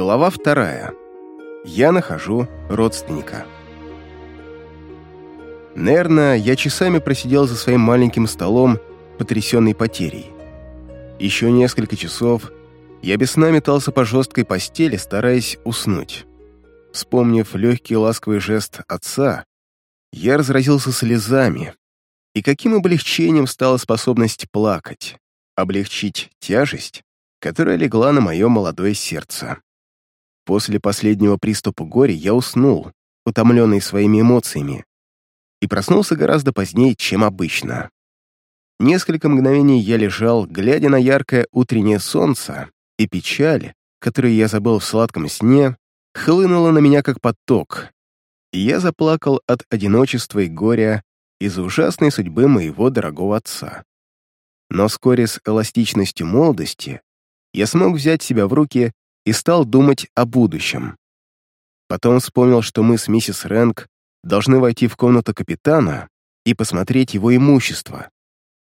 Глава вторая. Я нахожу родственника. Наверное, я часами просидел за своим маленьким столом, потрясенный потерей. Еще несколько часов я без сна метался по жесткой постели, стараясь уснуть. Вспомнив легкий ласковый жест отца, я разразился слезами, и каким облегчением стала способность плакать, облегчить тяжесть, которая легла на мое молодое сердце. После последнего приступа горя я уснул, утомленный своими эмоциями, и проснулся гораздо позднее, чем обычно. Несколько мгновений я лежал, глядя на яркое утреннее солнце, и печаль, которую я забыл в сладком сне, хлынула на меня как поток, и я заплакал от одиночества и горя из-за ужасной судьбы моего дорогого отца. Но вскоре с эластичностью молодости я смог взять себя в руки и стал думать о будущем. Потом вспомнил, что мы с миссис Рэнк должны войти в комнату капитана и посмотреть его имущество,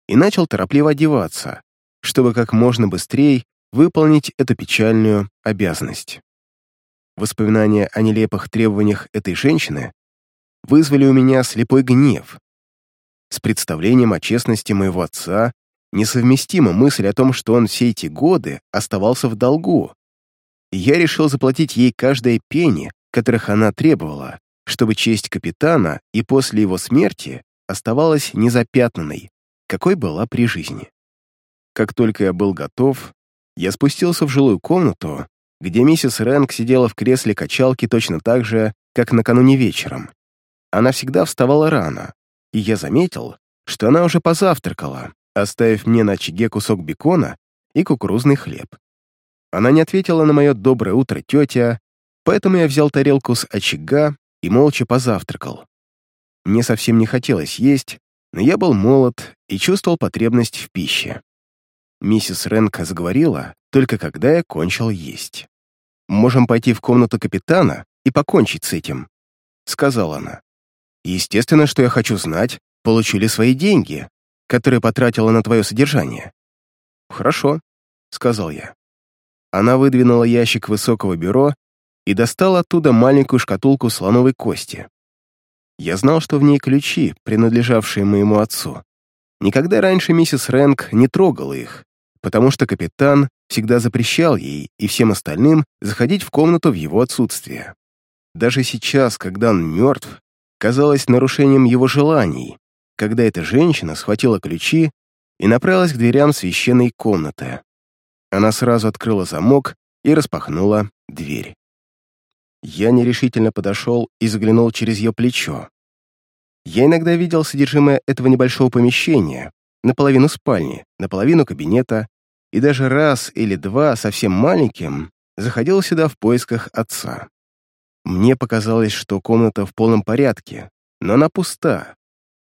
и начал торопливо одеваться, чтобы как можно быстрее выполнить эту печальную обязанность. Воспоминания о нелепых требованиях этой женщины вызвали у меня слепой гнев. С представлением о честности моего отца несовместима мысль о том, что он все эти годы оставался в долгу, я решил заплатить ей каждое пенни, которых она требовала, чтобы честь капитана и после его смерти оставалась незапятнанной, какой была при жизни. Как только я был готов, я спустился в жилую комнату, где миссис Рэнк сидела в кресле качалки точно так же, как накануне вечером. Она всегда вставала рано, и я заметил, что она уже позавтракала, оставив мне на очаге кусок бекона и кукурузный хлеб. Она не ответила на мое «доброе утро, тетя», поэтому я взял тарелку с очага и молча позавтракал. Мне совсем не хотелось есть, но я был молод и чувствовал потребность в пище. Миссис Ренка заговорила, только когда я кончил есть. «Можем пойти в комнату капитана и покончить с этим», — сказала она. «Естественно, что я хочу знать, получу ли свои деньги, которые потратила на твое содержание». «Хорошо», — сказал я. Она выдвинула ящик высокого бюро и достала оттуда маленькую шкатулку слоновой кости. Я знал, что в ней ключи, принадлежавшие моему отцу. Никогда раньше миссис Рэнк не трогала их, потому что капитан всегда запрещал ей и всем остальным заходить в комнату в его отсутствие. Даже сейчас, когда он мертв, казалось нарушением его желаний, когда эта женщина схватила ключи и направилась к дверям священной комнаты. Она сразу открыла замок и распахнула дверь. Я нерешительно подошел и заглянул через ее плечо. Я иногда видел содержимое этого небольшого помещения, наполовину спальни, наполовину кабинета, и даже раз или два совсем маленьким заходил сюда в поисках отца. Мне показалось, что комната в полном порядке, но она пуста.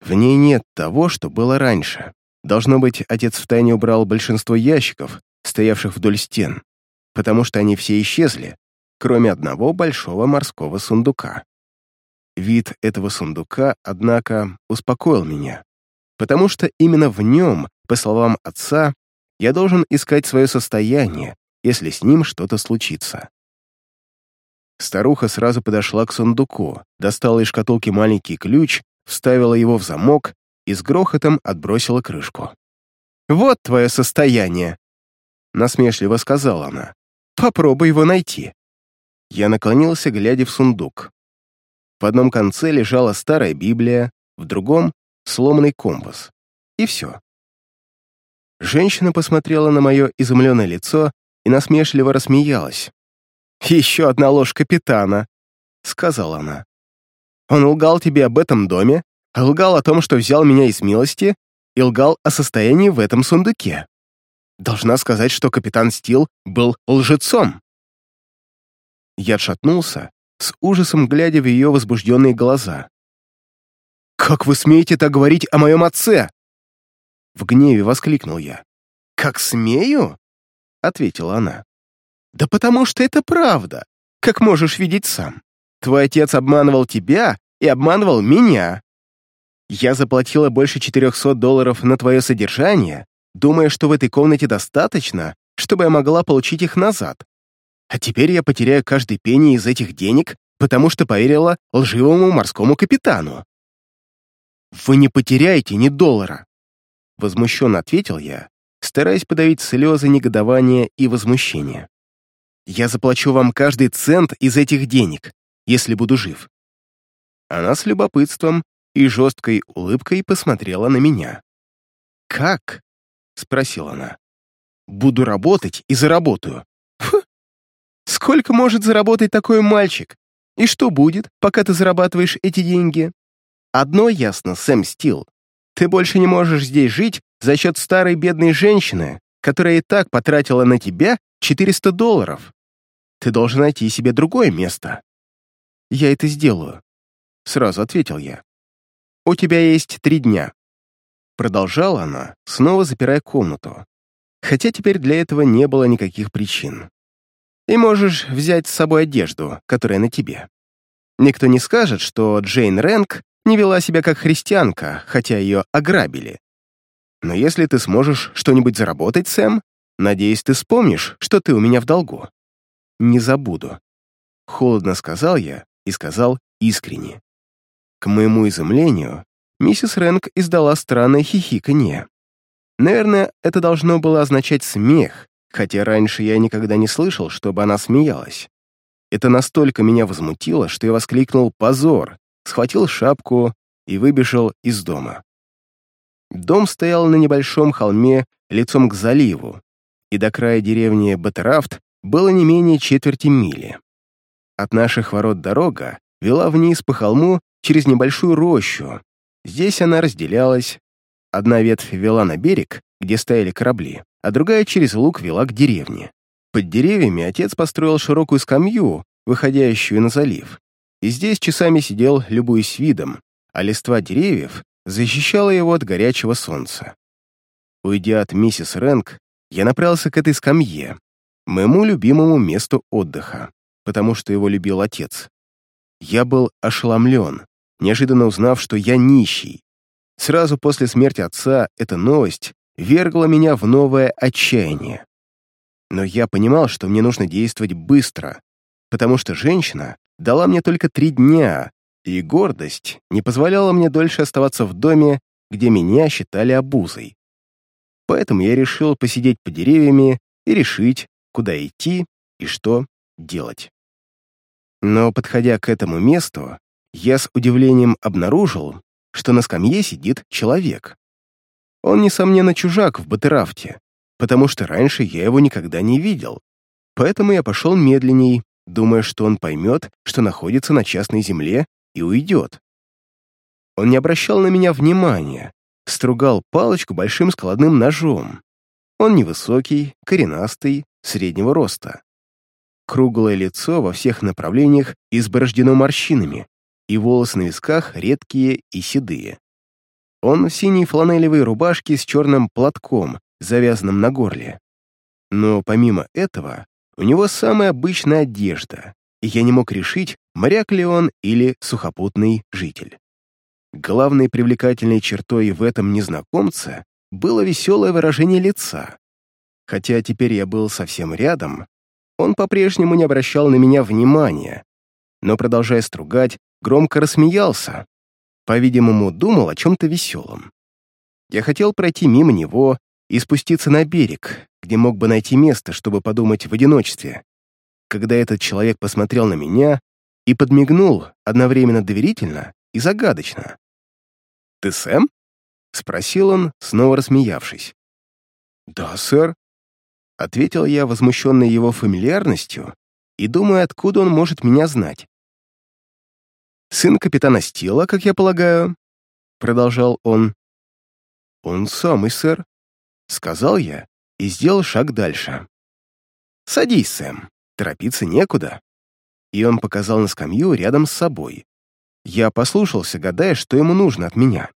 В ней нет того, что было раньше. Должно быть, отец втайне убрал большинство ящиков, стоявших вдоль стен, потому что они все исчезли, кроме одного большого морского сундука. Вид этого сундука, однако, успокоил меня, потому что именно в нем, по словам отца, я должен искать свое состояние, если с ним что-то случится. Старуха сразу подошла к сундуку, достала из шкатулки маленький ключ, вставила его в замок и с грохотом отбросила крышку. «Вот твое состояние!» Насмешливо сказала она. «Попробуй его найти». Я наклонился, глядя в сундук. В одном конце лежала старая Библия, в другом — сломанный компас. И все. Женщина посмотрела на мое изумленное лицо и насмешливо рассмеялась. «Еще одна ложь капитана», — сказала она. «Он лгал тебе об этом доме, лгал о том, что взял меня из милости, и лгал о состоянии в этом сундуке. Должна сказать, что капитан Стил был лжецом. Я отшатнулся, с ужасом глядя в ее возбужденные глаза. «Как вы смеете так говорить о моем отце?» В гневе воскликнул я. «Как смею?» — ответила она. «Да потому что это правда, как можешь видеть сам. Твой отец обманывал тебя и обманывал меня. Я заплатила больше 400 долларов на твое содержание, думая, что в этой комнате достаточно, чтобы я могла получить их назад. А теперь я потеряю каждый пенни из этих денег, потому что поверила лживому морскому капитану. «Вы не потеряете ни доллара!» Возмущенно ответил я, стараясь подавить слезы негодования и возмущения. «Я заплачу вам каждый цент из этих денег, если буду жив». Она с любопытством и жесткой улыбкой посмотрела на меня. «Как?» — спросила она. «Буду работать и заработаю». Фу! Сколько может заработать такой мальчик? И что будет, пока ты зарабатываешь эти деньги? Одно ясно, Сэм Стил. Ты больше не можешь здесь жить за счет старой бедной женщины, которая и так потратила на тебя 400 долларов. Ты должен найти себе другое место. Я это сделаю, — сразу ответил я. У тебя есть три дня. Продолжала она, снова запирая комнату. Хотя теперь для этого не было никаких причин. И можешь взять с собой одежду, которая на тебе. Никто не скажет, что Джейн Рэнк не вела себя как христианка, хотя ее ограбили. Но если ты сможешь что-нибудь заработать, Сэм, надеюсь, ты вспомнишь, что ты у меня в долгу. Не забуду. Холодно сказал я и сказал искренне. К моему изумлению, миссис Рэнк издала странное хихиканье. Наверное, это должно было означать смех, хотя раньше я никогда не слышал, чтобы она смеялась. Это настолько меня возмутило, что я воскликнул «позор», схватил шапку и выбежал из дома. Дом стоял на небольшом холме лицом к заливу, и до края деревни Батерафт было не менее четверти мили. От наших ворот дорога вела вниз по холму через небольшую рощу. Здесь она разделялась. Одна ветвь вела на берег, где стояли корабли, а другая через луг вела к деревне. Под деревьями отец построил широкую скамью, выходящую на залив, и здесь часами сидел, любуясь видом, а листва деревьев защищала его от горячего солнца. Уйдя от миссис Рэнк, я направился к этой скамье, моему любимому месту отдыха, потому что его любил отец. Я был ошеломлен, неожиданно узнав, что я нищий. Сразу после смерти отца эта новость вергла меня в новое отчаяние. Но я понимал, что мне нужно действовать быстро, потому что женщина дала мне только три дня, и гордость не позволяла мне дольше оставаться в доме, где меня считали обузой. Поэтому я решил посидеть под деревьями и решить, куда идти и что делать. Но, подходя к этому месту, я с удивлением обнаружил, что на скамье сидит человек. Он, несомненно, чужак в Батерафте, потому что раньше я его никогда не видел. Поэтому я пошел медленней, думая, что он поймет, что находится на частной земле, и уйдет. Он не обращал на меня внимания, стругал палочку большим складным ножом. Он невысокий, коренастый, среднего роста. Круглое лицо во всех направлениях изборождено морщинами, и волосы на висках редкие и седые. Он в синей фланелевой рубашке с черным платком, завязанным на горле. Но помимо этого, у него самая обычная одежда, и я не мог решить, моряк ли он или сухопутный житель. Главной привлекательной чертой в этом незнакомце было веселое выражение лица. Хотя теперь я был совсем рядом, он по-прежнему не обращал на меня внимания, но, продолжая стругать, громко рассмеялся. По-видимому, думал о чем-то веселом. Я хотел пройти мимо него и спуститься на берег, где мог бы найти место, чтобы подумать в одиночестве. Когда этот человек посмотрел на меня и подмигнул одновременно доверительно и загадочно. «Ты Сэм?» — спросил он, снова рассмеявшись. «Да, сэр», — ответил я, возмущенный его фамильярностью и думая, откуда он может меня знать. «Сын капитана Стила, как я полагаю?» — продолжал он. «Он самый, сэр», — сказал я и сделал шаг дальше. «Садись, Сэм, торопиться некуда». И он показал на скамью рядом с собой. Я послушался, гадая, что ему нужно от меня.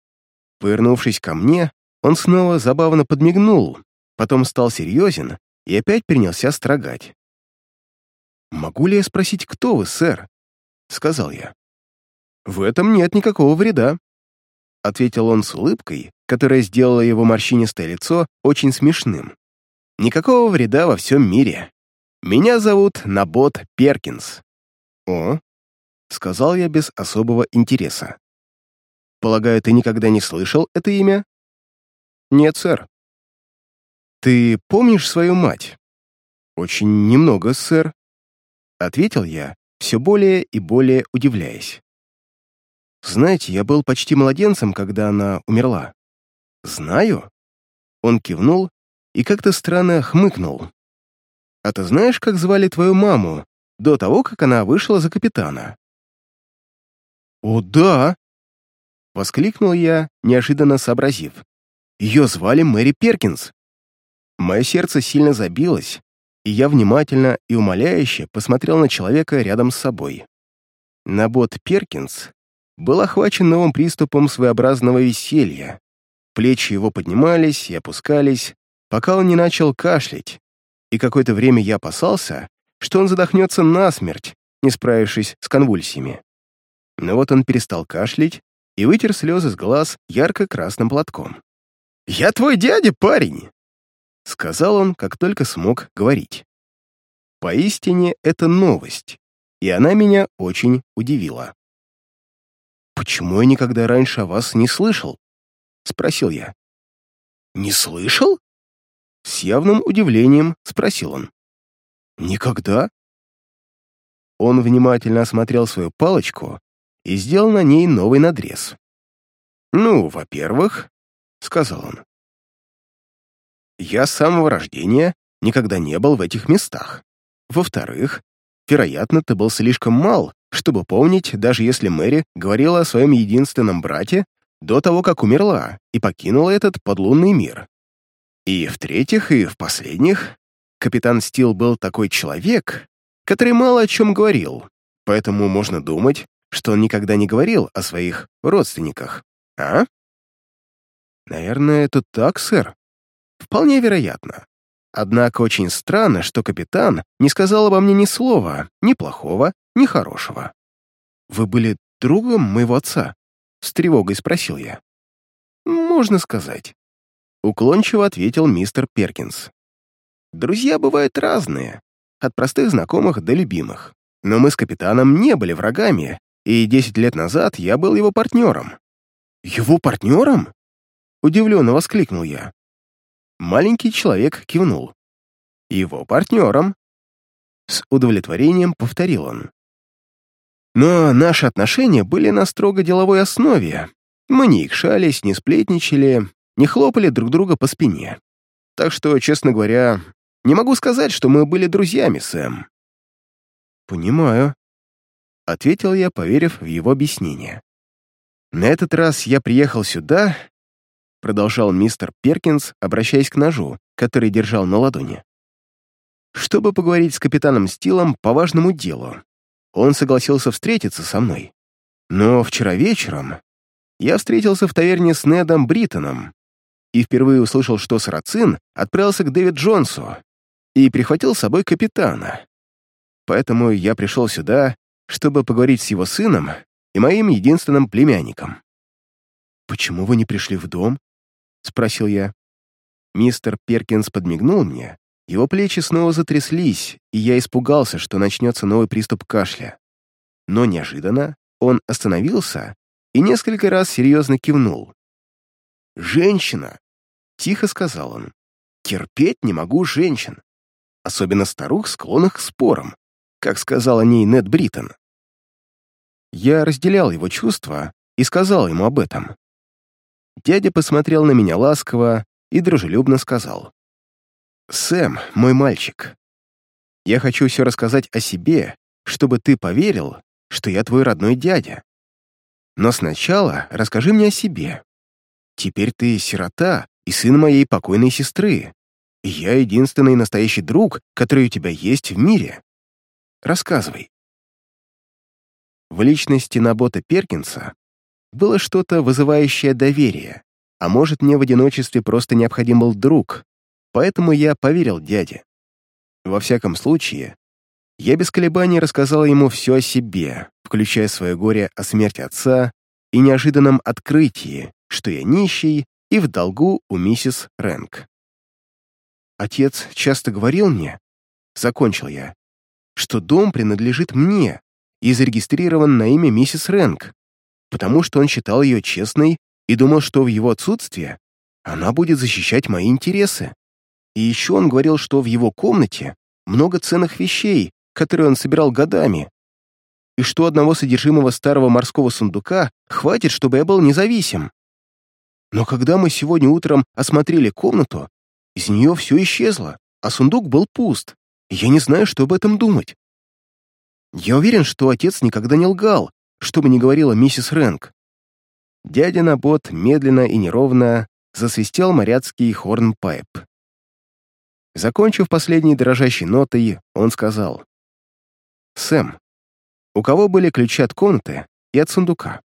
Повернувшись ко мне, он снова забавно подмигнул, потом стал серьезен и опять принялся строгать. «Могу ли я спросить, кто вы, сэр?» — сказал я. «В этом нет никакого вреда», — ответил он с улыбкой, которая сделала его морщинистое лицо очень смешным. «Никакого вреда во всем мире. Меня зовут Набот Перкинс». «О», — сказал я без особого интереса. «Полагаю, ты никогда не слышал это имя?» «Нет, сэр». «Ты помнишь свою мать?» «Очень немного, сэр», — ответил я, все более и более удивляясь. «Знаете, я был почти младенцем, когда она умерла». «Знаю?» Он кивнул и как-то странно хмыкнул. «А ты знаешь, как звали твою маму до того, как она вышла за капитана?» «О, да!» — воскликнул я, неожиданно сообразив. «Ее звали Мэри Перкинс». Мое сердце сильно забилось, и я внимательно и умоляюще посмотрел на человека рядом с собой. Набот Перкинс был охвачен новым приступом своеобразного веселья. Плечи его поднимались и опускались, пока он не начал кашлять, и какое-то время я опасался, что он задохнется насмерть, не справившись с конвульсиями. Но вот он перестал кашлять и вытер слезы с глаз ярко-красным платком. «Я твой дядя, парень!» — сказал он, как только смог говорить. Поистине, это новость, и она меня очень удивила. «Почему я никогда раньше о вас не слышал?» — спросил я. «Не слышал?» С явным удивлением спросил он. «Никогда?» Он внимательно осмотрел свою палочку и сделал на ней новый надрез. «Ну, во-первых», — сказал он, «я с самого рождения никогда не был в этих местах. Во-вторых, вероятно, ты был слишком мал, чтобы помнить, даже если Мэри говорила о своем единственном брате до того, как умерла и покинула этот подлунный мир. И в-третьих, и в-последних, капитан Стил был такой человек, который мало о чем говорил, поэтому можно думать, что он никогда не говорил о своих родственниках, а? Наверное, это так, сэр. Вполне вероятно. Однако очень странно, что капитан не сказал обо мне ни слова, ни плохого, ни хорошего. «Вы были другом моего отца?» — с тревогой спросил я. «Можно сказать», — уклончиво ответил мистер Перкинс. «Друзья бывают разные, от простых знакомых до любимых. Но мы с капитаном не были врагами, и десять лет назад я был его партнером». «Его партнером?» — удивленно воскликнул я. Маленький человек кивнул. «Его партнером». С удовлетворением повторил он. Но наши отношения были на строго деловой основе. Мы не икшались, не сплетничали, не хлопали друг друга по спине. Так что, честно говоря, не могу сказать, что мы были друзьями, Сэм. «Понимаю», — ответил я, поверив в его объяснение. «На этот раз я приехал сюда продолжал мистер Перкинс, обращаясь к ножу, который держал на ладони. Чтобы поговорить с капитаном Стилом по важному делу. Он согласился встретиться со мной. Но вчера вечером я встретился в таверне с Недом Бриттоном и впервые услышал, что Сарацин отправился к Дэвид Джонсу и прихватил с собой капитана. Поэтому я пришел сюда, чтобы поговорить с его сыном и моим единственным племянником. «Почему вы не пришли в дом?» — спросил я. Мистер Перкинс подмигнул мне, его плечи снова затряслись, и я испугался, что начнется новый приступ кашля. Но неожиданно он остановился и несколько раз серьезно кивнул. «Женщина!» — тихо сказал он. «Терпеть не могу женщин, особенно старух, склонных к спорам, как сказал о ней Нед Бриттон». Я разделял его чувства и сказал ему об этом. Дядя посмотрел на меня ласково и дружелюбно сказал. «Сэм, мой мальчик, я хочу все рассказать о себе, чтобы ты поверил, что я твой родной дядя. Но сначала расскажи мне о себе. Теперь ты сирота и сын моей покойной сестры, и я единственный настоящий друг, который у тебя есть в мире. Рассказывай». В личности Набота Перкинса было что-то вызывающее доверие, а может, мне в одиночестве просто необходим был друг, поэтому я поверил дяде. Во всяком случае, я без колебаний рассказал ему все о себе, включая свое горе о смерти отца и неожиданном открытии, что я нищий и в долгу у миссис Рэнк. Отец часто говорил мне, закончил я, что дом принадлежит мне и зарегистрирован на имя миссис Рэнк, потому что он считал ее честной и думал, что в его отсутствие она будет защищать мои интересы. И еще он говорил, что в его комнате много ценных вещей, которые он собирал годами, и что одного содержимого старого морского сундука хватит, чтобы я был независим. Но когда мы сегодня утром осмотрели комнату, из нее все исчезло, а сундук был пуст, я не знаю, что об этом думать. Я уверен, что отец никогда не лгал, что бы ни говорила миссис Рэнк. Дядя Набот медленно и неровно засвистел моряцкий хорнпайп. Закончив последней дрожащей нотой, он сказал. «Сэм, у кого были ключи от комнаты и от сундука?»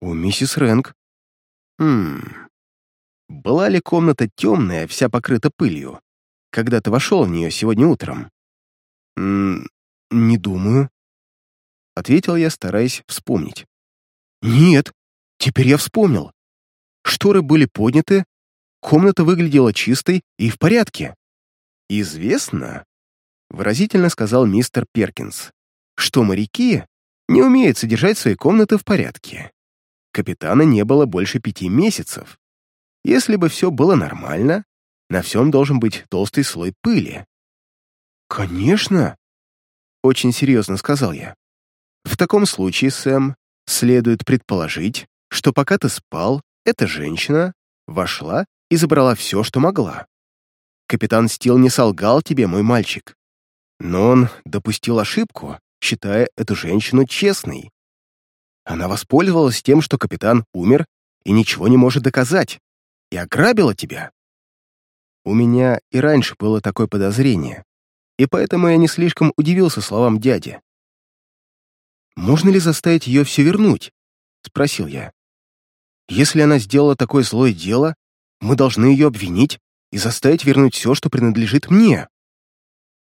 «У миссис Рэнк». «Хм... Была ли комната темная, вся покрыта пылью, когда ты вошел в нее сегодня утром?» «М «Не думаю», — ответил я, стараясь вспомнить. «Нет, теперь я вспомнил. Шторы были подняты, комната выглядела чистой и в порядке. «Известно», — выразительно сказал мистер Перкинс, «что моряки не умеют содержать свои комнаты в порядке. Капитана не было больше пяти месяцев. Если бы все было нормально, на всем должен быть толстый слой пыли». «Конечно», — очень серьезно сказал я. «В таком случае, Сэм, следует предположить, что пока ты спал, эта женщина вошла и забрала все, что могла. Капитан Стил не солгал тебе, мой мальчик. Но он допустил ошибку, считая эту женщину честной. Она воспользовалась тем, что капитан умер и ничего не может доказать, и ограбила тебя. У меня и раньше было такое подозрение, и поэтому я не слишком удивился словам дяди. «Можно ли заставить ее все вернуть?» — спросил я. «Если она сделала такое злое дело, мы должны ее обвинить и заставить вернуть все, что принадлежит мне».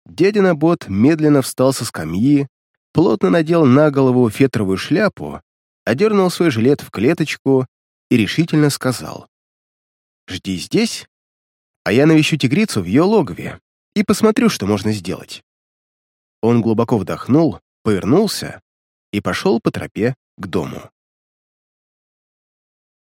Дядя Набот медленно встал со скамьи, плотно надел на голову фетровую шляпу, одернул свой жилет в клеточку и решительно сказал. «Жди здесь, а я навещу тигрицу в ее логове и посмотрю, что можно сделать». Он глубоко вдохнул, повернулся и пошел по тропе к дому.